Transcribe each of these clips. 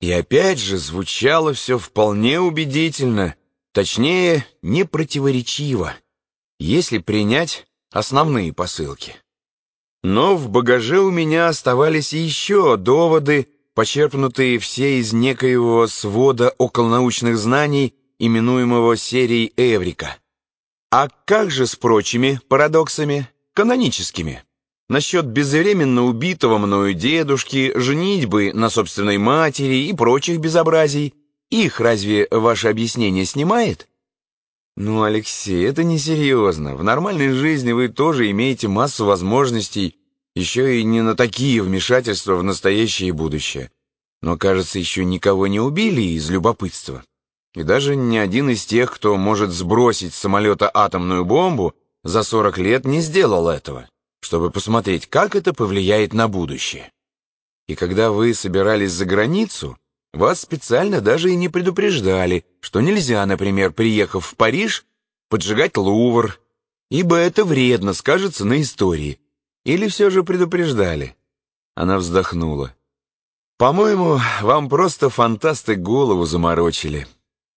И опять же звучало все вполне убедительно, точнее, не противоречиво, если принять основные посылки. Но в багаже у меня оставались еще доводы, почерпнутые все из некоего свода околонаучных знаний, именуемого серией Эврика. А как же с прочими парадоксами, каноническими? Насчет безвременно убитого мною дедушки, женитьбы на собственной матери и прочих безобразий. Их разве ваше объяснение снимает? Ну, Алексей, это несерьезно. В нормальной жизни вы тоже имеете массу возможностей, еще и не на такие вмешательства в настоящее и будущее. Но, кажется, еще никого не убили из любопытства. И даже ни один из тех, кто может сбросить с самолета атомную бомбу, за 40 лет не сделал этого чтобы посмотреть, как это повлияет на будущее. И когда вы собирались за границу, вас специально даже и не предупреждали, что нельзя, например, приехав в Париж, поджигать Лувр, ибо это вредно скажется на истории. Или все же предупреждали? Она вздохнула. По-моему, вам просто фантасты голову заморочили.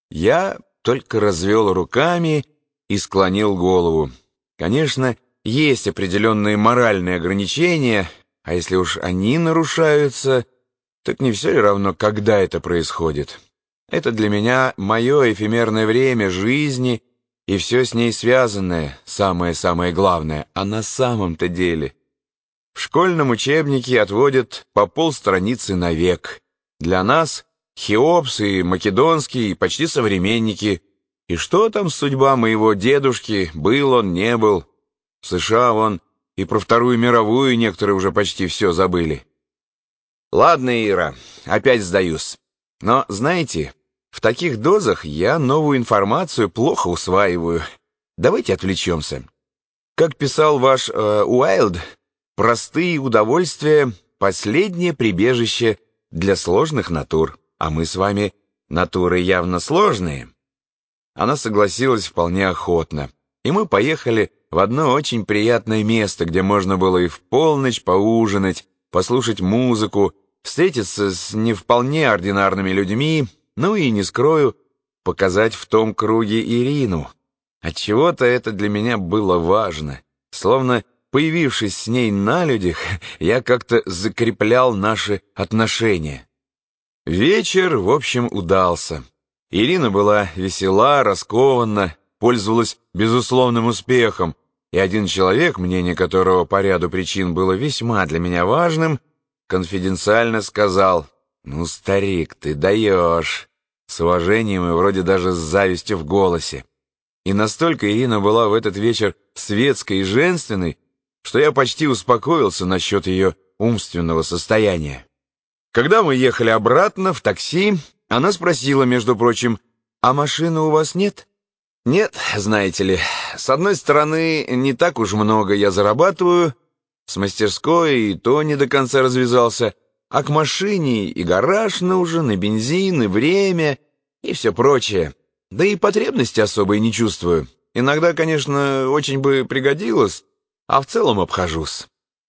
Я только развел руками и склонил голову. Конечно, есть определенные моральные ограничения, а если уж они нарушаются, так не все ли равно, когда это происходит? Это для меня мое эфемерное время жизни и все с ней связанное, самое-самое главное, а на самом-то деле. В школьном учебнике отводят по полстраницы на век. Для нас Хеопс и почти современники. И что там судьба моего дедушки, был он, не был, в США вон и про Вторую мировую некоторые уже почти все забыли. Ладно, Ира, опять сдаюсь. Но, знаете, в таких дозах я новую информацию плохо усваиваю. Давайте отвлечемся. Как писал ваш э, Уайлд, простые удовольствия — последнее прибежище для сложных натур. А мы с вами натуры явно сложные. Она согласилась вполне охотно, и мы поехали в одно очень приятное место, где можно было и в полночь поужинать, послушать музыку, встретиться с не вполне ординарными людьми, ну и, не скрою, показать в том круге Ирину. Отчего-то это для меня было важно. Словно, появившись с ней на людях, я как-то закреплял наши отношения. Вечер, в общем, удался. Ирина была весела, раскованна, пользовалась безусловным успехом, и один человек, мнение которого по ряду причин было весьма для меня важным, конфиденциально сказал «Ну, старик, ты даешь!» с уважением и вроде даже с завистью в голосе. И настолько Ирина была в этот вечер светской и женственной, что я почти успокоился насчет ее умственного состояния. Когда мы ехали обратно в такси, она спросила, между прочим, «А машины у вас нет?» Нет, знаете ли, с одной стороны, не так уж много я зарабатываю, с мастерской и то не до конца развязался, а к машине и гараж нужен, и бензин, и время, и все прочее. Да и потребности особой не чувствую. Иногда, конечно, очень бы пригодилось, а в целом обхожусь.